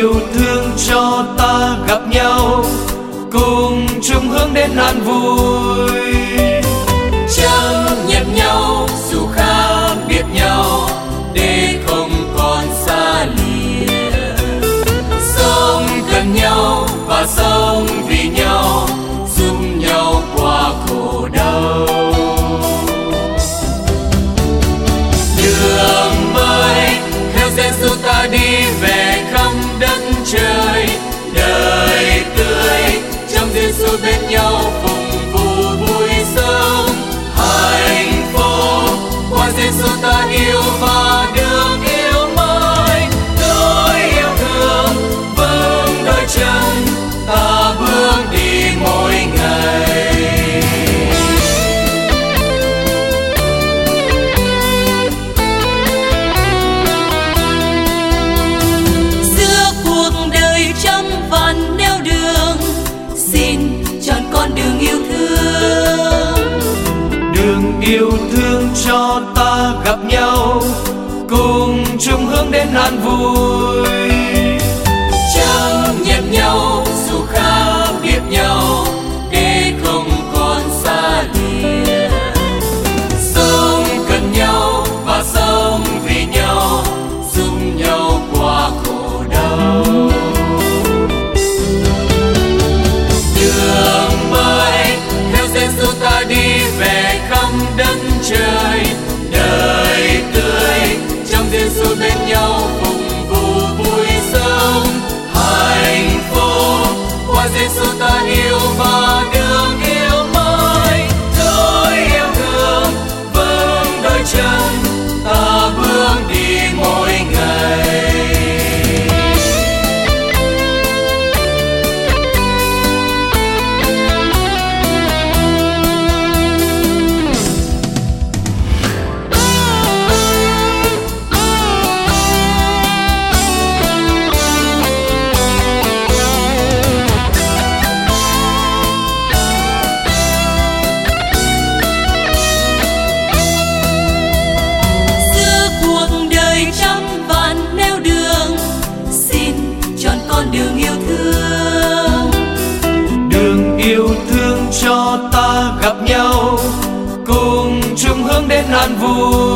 yêu thương cho ta gặp nhau cùng chung hướng đến an vui. yêu thương cho ta gặp nhau cùng chung hướng đến an vui. trời, đời tươi. Trong Giêsu bên nhau cùng vui vui sống hạnh phúc. Qua Giêsu ta yêu an vui.